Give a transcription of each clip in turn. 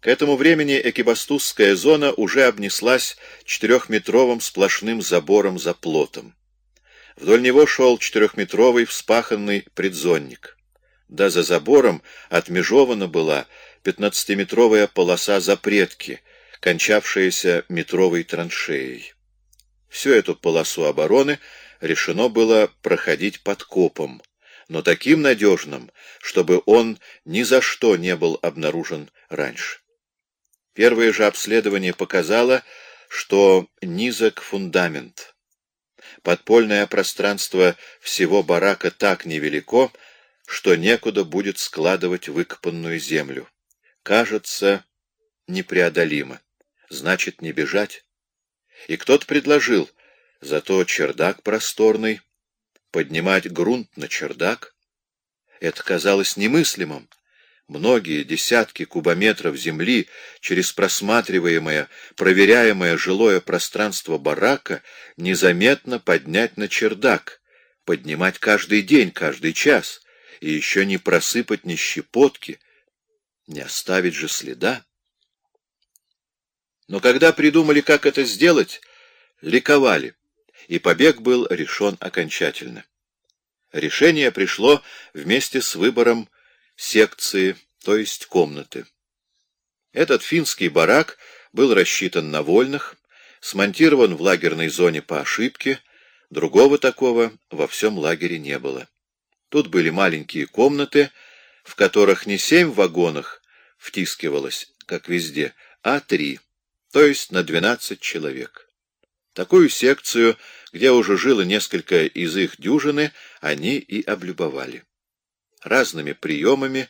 К этому времени экибастузская зона уже обнеслась четырехметровым сплошным забором за плотом. Вдоль него шел четырехметровый вспаханный предзонник. Да за забором отмежована была пятнадцатиметровая полоса запретки, кончавшаяся метровой траншеей. Всю эту полосу обороны решено было проходить под копом, но таким надежным, чтобы он ни за что не был обнаружен раньше. Первое же обследование показало, что низок фундамент. Подпольное пространство всего барака так невелико, что некуда будет складывать выкопанную землю. Кажется, непреодолимо. Значит, не бежать. И кто-то предложил, зато чердак просторный, поднимать грунт на чердак. Это казалось немыслимым. Многие десятки кубометров земли через просматриваемое, проверяемое жилое пространство барака незаметно поднять на чердак, поднимать каждый день, каждый час, и еще не просыпать ни щепотки, не оставить же следа. Но когда придумали, как это сделать, ликовали, и побег был решен окончательно. Решение пришло вместе с выбором секции, то есть комнаты. Этот финский барак был рассчитан на вольных, смонтирован в лагерной зоне по ошибке, другого такого во всем лагере не было. Тут были маленькие комнаты, в которых не семь вагонах втискивалось, как везде, а три, то есть на двенадцать человек. Такую секцию, где уже жило несколько из их дюжины, они и облюбовали разными приемами,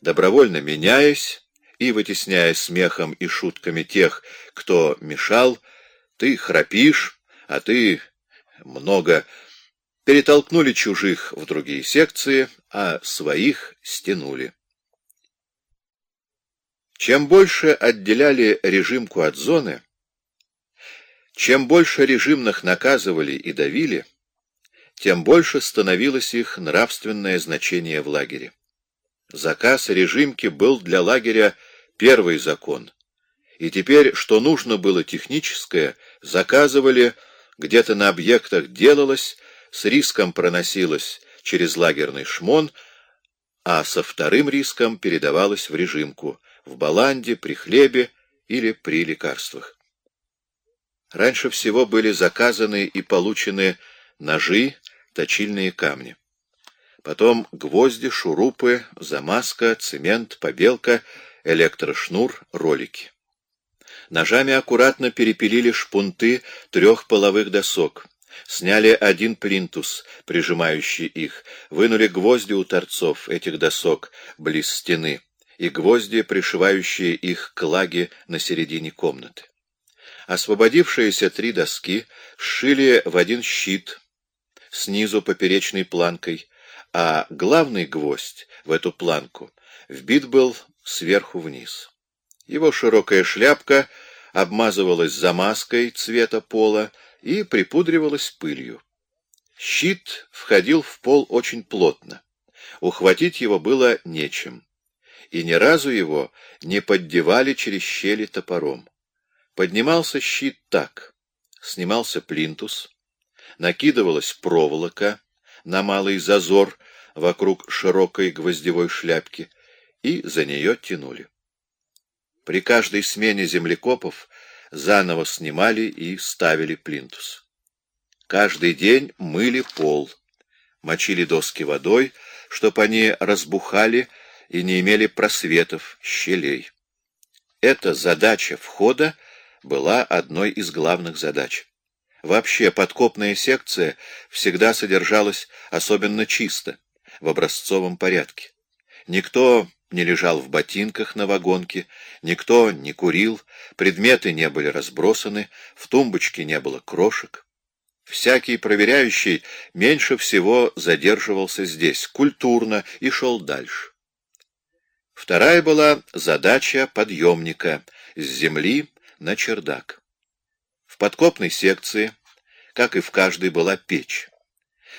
добровольно меняясь и вытесняя смехом и шутками тех, кто мешал, ты храпишь, а ты много, перетолкнули чужих в другие секции, а своих стянули. Чем больше отделяли режимку от зоны, чем больше режимных наказывали и давили, тем больше становилось их нравственное значение в лагере. Заказ режимки был для лагеря первый закон. И теперь, что нужно было техническое, заказывали, где-то на объектах делалось, с риском проносилось через лагерный шмон, а со вторым риском передавалось в режимку, в баланде, при хлебе или при лекарствах. Раньше всего были заказаны и получены ножи, точильные камни. Потом гвозди, шурупы, замазка, цемент, побелка, электрошнур, ролики. Ножами аккуратно перепилили шпунты трех половых досок. Сняли один плинтус, прижимающий их, вынули гвозди у торцов этих досок близ стены и гвозди, пришивающие их к лаге на середине комнаты. Освободившиеся три доски сшили в один щит, снизу поперечной планкой, а главный гвоздь в эту планку вбит был сверху вниз. Его широкая шляпка обмазывалась замазкой цвета пола и припудривалась пылью. Щит входил в пол очень плотно. Ухватить его было нечем. И ни разу его не поддевали через щели топором. Поднимался щит так. Снимался плинтус, накидывалась проволока на малый зазор вокруг широкой гвоздевой шляпки, и за нее тянули. При каждой смене землекопов заново снимали и ставили плинтус. Каждый день мыли пол, мочили доски водой, чтоб они разбухали и не имели просветов, щелей. Эта задача входа была одной из главных задач. Вообще, подкопная секция всегда содержалась особенно чисто, в образцовом порядке. Никто не лежал в ботинках на вагонке, никто не курил, предметы не были разбросаны, в тумбочке не было крошек. Всякий проверяющий меньше всего задерживался здесь, культурно, и шел дальше. Вторая была задача подъемника с земли на чердак подкопной секции, как и в каждой, была печь.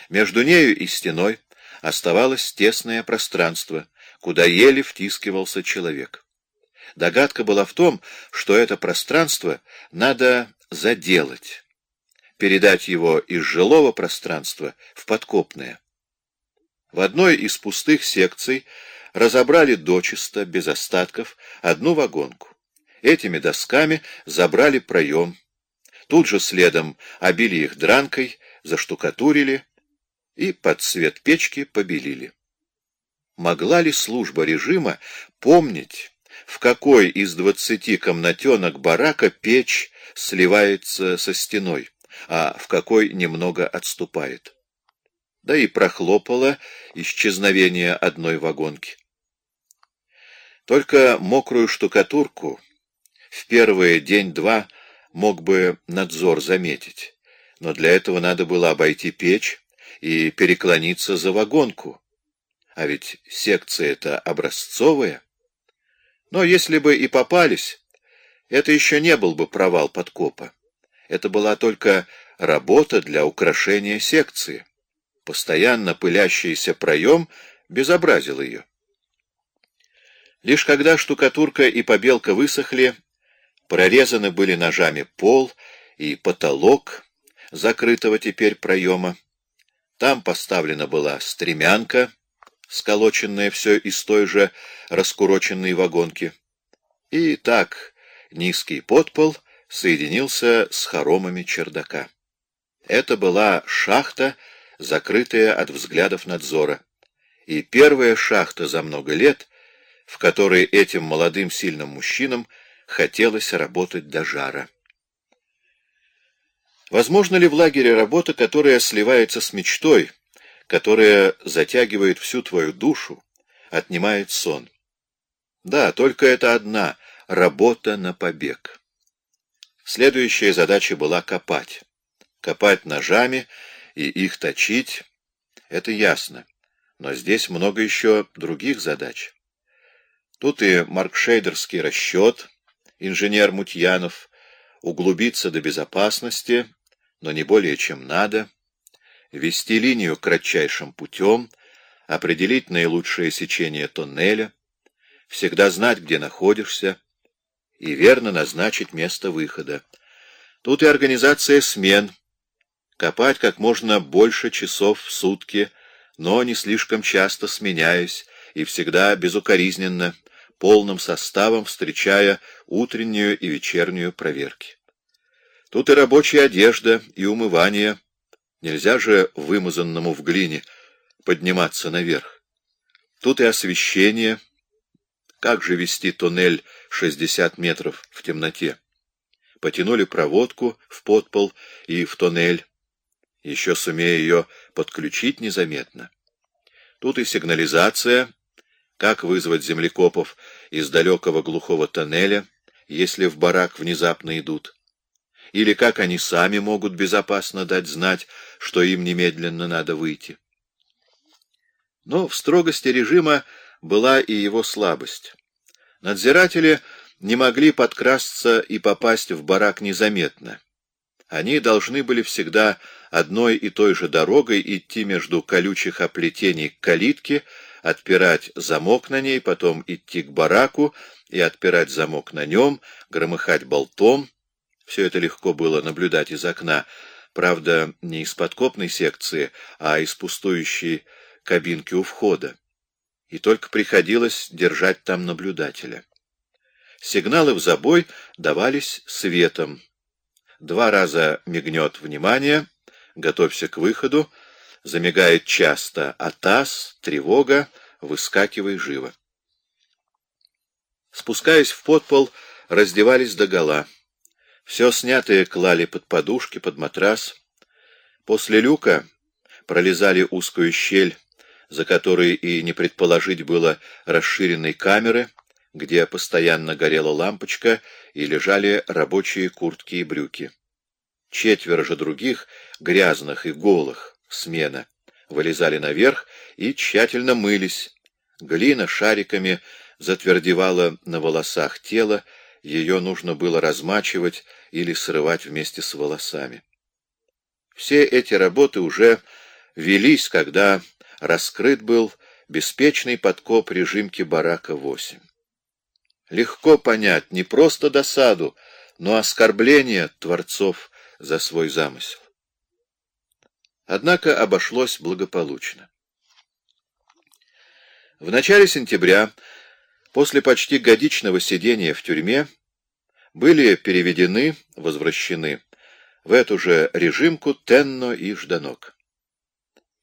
Между нею и стеной оставалось тесное пространство, куда еле втискивался человек. Догадка была в том, что это пространство надо заделать, передать его из жилого пространства в подкопное. В одной из пустых секций разобрали дочисто, без остатков, одну вагонку. Этими досками забрали проем. Тут же следом обили их дранкой, заштукатурили и под цвет печки побелили. Могла ли служба режима помнить, в какой из двадцати комнатенок барака печь сливается со стеной, а в какой немного отступает? Да и прохлопала исчезновение одной вагонки. Только мокрую штукатурку в первые день-два мог бы надзор заметить, но для этого надо было обойти печь и переклониться за вагонку. А ведь секция-то образцовая. Но если бы и попались, это еще не был бы провал подкопа. Это была только работа для украшения секции. Постоянно пылящийся проем безобразил ее. Лишь когда штукатурка и побелка высохли, прорезаны были ножами пол и потолок закрытого теперь проема. Там поставлена была стремянка, сколоченная все из той же раскуроченной вагонки. И так низкий подпол соединился с хоромами чердака. Это была шахта, закрытая от взглядов надзора. И первая шахта за много лет, в которой этим молодым сильным мужчинам хотелось работать до жара. Возможно ли в лагере работа, которая сливается с мечтой, которая затягивает всю твою душу, отнимает сон? Да, только это одна — работа на побег. Следующая задача была копать. Копать ножами и их точить — это ясно. Но здесь много еще других задач. Тут и маркшейдерский расчет, инженер Мутьянов, углубиться до безопасности, но не более чем надо, вести линию кратчайшим путем, определить наилучшее сечение тоннеля, всегда знать, где находишься, и верно назначить место выхода. Тут и организация смен, копать как можно больше часов в сутки, но не слишком часто сменяясь и всегда безукоризненно, полным составом встречая утреннюю и вечернюю проверки. Тут и рабочая одежда, и умывание. Нельзя же вымазанному в глине подниматься наверх. Тут и освещение. Как же вести туннель 60 метров в темноте? Потянули проводку в подпол и в туннель. Еще сумея ее подключить незаметно. Тут и сигнализация, как вызвать землекопов из далекого глухого тоннеля, если в барак внезапно идут? Или как они сами могут безопасно дать знать, что им немедленно надо выйти? Но в строгости режима была и его слабость. Надзиратели не могли подкрасться и попасть в барак незаметно. Они должны были всегда одной и той же дорогой идти между колючих оплетений к калитке, отпирать замок на ней, потом идти к бараку и отпирать замок на нем, громыхать болтом. Все это легко было наблюдать из окна, правда, не из подкопной секции, а из пустующей кабинки у входа. И только приходилось держать там наблюдателя. Сигналы в забой давались светом. Два раза мигнет внимание, готовься к выходу, замигает часто атас, тревога, выскакивай живо. Спускаясь в подпол, раздевались догола. Все снятое клали под подушки, под матрас. После люка пролезали узкую щель, за которой и не предположить было расширенной камеры, где постоянно горела лампочка и лежали рабочие куртки и брюки. Четверо же других, грязных и голых, смена, вылезали наверх и тщательно мылись. Глина шариками затвердевала на волосах тела, ее нужно было размачивать или срывать вместе с волосами. Все эти работы уже велись, когда раскрыт был беспечный подкоп режимки барака-8. Легко понять не просто досаду, но оскорбление творцов за свой замысел. Однако обошлось благополучно. В начале сентября, после почти годичного сидения в тюрьме, были переведены, возвращены в эту же режимку Тенно и Жданок.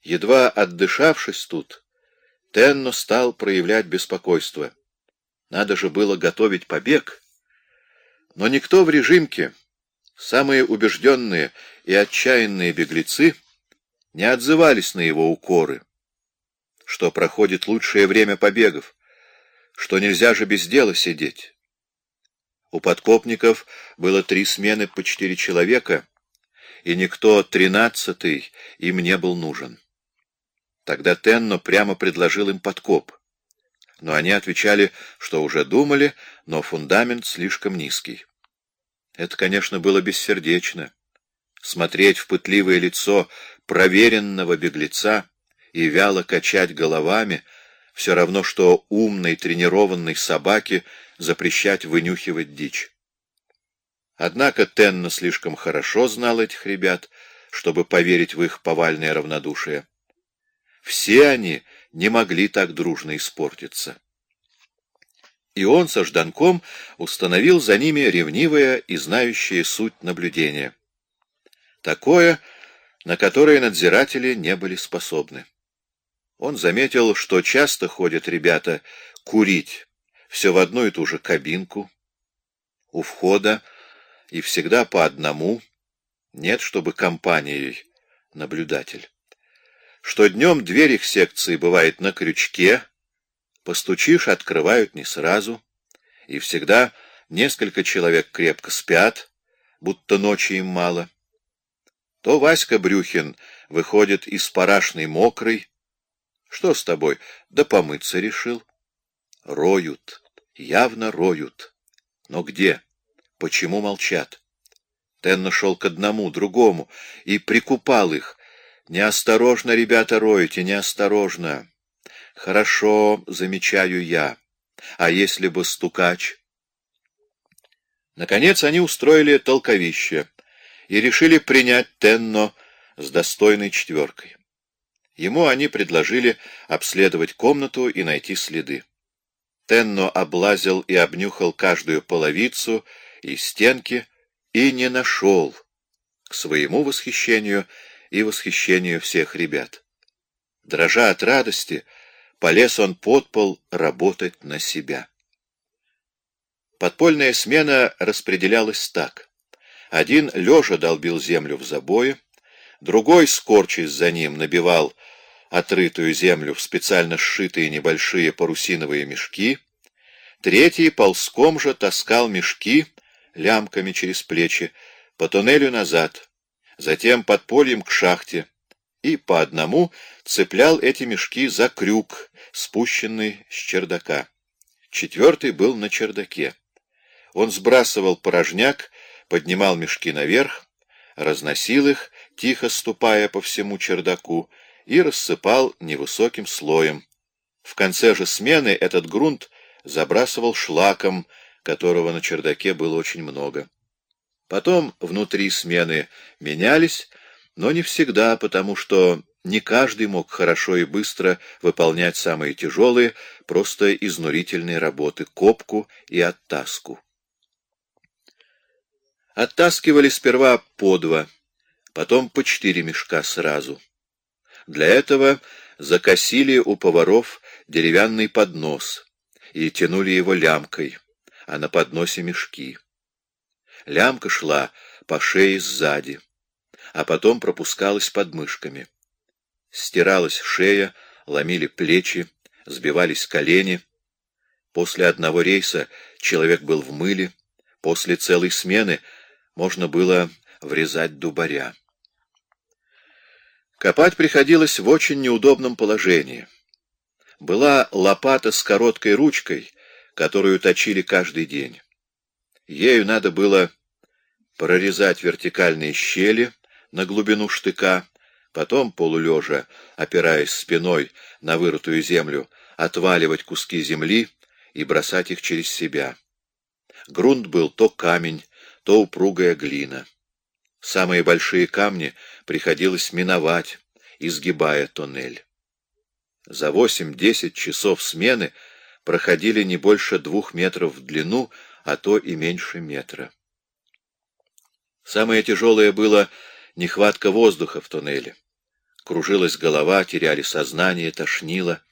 Едва отдышавшись тут, Тенно стал проявлять беспокойство. Надо же было готовить побег. Но никто в режимке, самые убежденные и отчаянные беглецы, не отзывались на его укоры, что проходит лучшее время побегов, что нельзя же без дела сидеть. У подкопников было три смены по четыре человека, и никто тринадцатый им не был нужен. Тогда Тенно прямо предложил им подкоп. Но они отвечали, что уже думали, но фундамент слишком низкий. Это, конечно, было бессердечно. Смотреть в пытливое лицо проверенного беглеца и вяло качать головами — все равно, что умной тренированной собаке запрещать вынюхивать дичь. Однако Тенно слишком хорошо знал этих ребят, чтобы поверить в их повальное равнодушие. Все они не могли так дружно испортиться. И он со Жданком установил за ними ревнивое и знающее суть наблюдение. Такое, на которое надзиратели не были способны. Он заметил, что часто ходят ребята курить все в одну и ту же кабинку, у входа, и всегда по одному, нет, чтобы компанией наблюдатель что днем дверь их секции бывает на крючке, постучишь, открывают не сразу, и всегда несколько человек крепко спят, будто ночи им мало. То Васька Брюхин выходит из парашной мокрый. Что с тобой? Да помыться решил. Роют, явно роют. Но где? Почему молчат? Тен нашел к одному, другому, и прикупал их, Неосторожно, ребята, роете, неосторожно. Хорошо, замечаю я. А если бы стукач? Наконец они устроили толковище и решили принять Тенно с достойной четверкой. Ему они предложили обследовать комнату и найти следы. Тенно облазил и обнюхал каждую половицу и стенки и не нашел, к своему восхищению, и восхищению всех ребят. Дрожа от радости, полез он под пол работать на себя. Подпольная смена распределялась так. Один лежа долбил землю в забое, другой, скорчись за ним, набивал отрытую землю в специально сшитые небольшие парусиновые мешки, третий ползком же таскал мешки лямками через плечи по туннелю назад, затем подпольем к шахте, и по одному цеплял эти мешки за крюк, спущенный с чердака. Четвертый был на чердаке. Он сбрасывал порожняк, поднимал мешки наверх, разносил их, тихо ступая по всему чердаку, и рассыпал невысоким слоем. В конце же смены этот грунт забрасывал шлаком, которого на чердаке было очень много. Потом внутри смены менялись, но не всегда, потому что не каждый мог хорошо и быстро выполнять самые тяжелые, просто изнурительные работы — копку и оттаску. Оттаскивали сперва по два, потом по четыре мешка сразу. Для этого закосили у поваров деревянный поднос и тянули его лямкой, а на подносе мешки. Лямка шла по шее сзади, а потом пропускалась под мышками. Стиралась шея, ломили плечи, сбивались колени. После одного рейса человек был в мыле, после целой смены можно было врезать дубаря. Копать приходилось в очень неудобном положении. Была лопата с короткой ручкой, которую точили каждый день. Ею надо было прорезать вертикальные щели на глубину штыка, потом, полулежа, опираясь спиной на вырытую землю, отваливать куски земли и бросать их через себя. Грунт был то камень, то упругая глина. Самые большие камни приходилось миновать, изгибая тоннель. За восемь-десять часов смены проходили не больше двух метров в длину, а то и меньше метра. Самое тяжелое было нехватка воздуха в туннеле. Кружилась голова, теряли сознание, тошнило.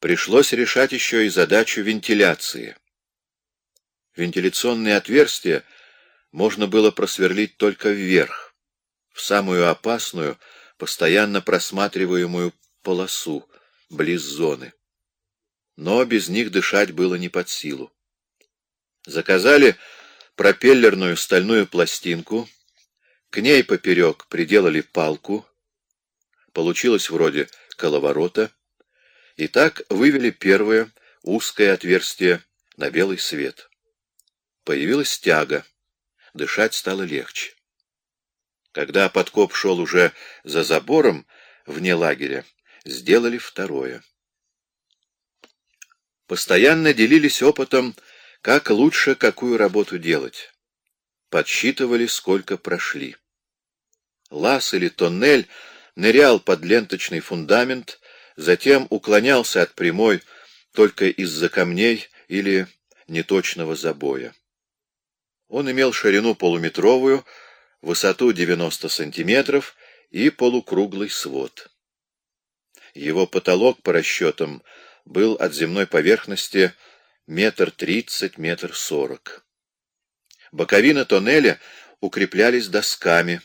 Пришлось решать еще и задачу вентиляции. Вентиляционные отверстия можно было просверлить только вверх, в самую опасную, постоянно просматриваемую полосу, близ зоны. Но без них дышать было не под силу. Заказали пропеллерную стальную пластинку, к ней поперек приделали палку, получилось вроде коловорота, и так вывели первое узкое отверстие на белый свет. Появилась тяга, дышать стало легче. Когда подкоп шел уже за забором, вне лагеря, сделали второе. Постоянно делились опытом как лучше какую работу делать? Подсчитывали, сколько прошли. Лаз или тоннель нырял под ленточный фундамент, затем уклонялся от прямой только из-за камней или неточного забоя. Он имел ширину полуметровую, высоту 90 сантиметров и полукруглый свод. Его потолок, по расчетам, был от земной поверхности метр тридцать, метр сорок. Боковины тоннеля укреплялись досками,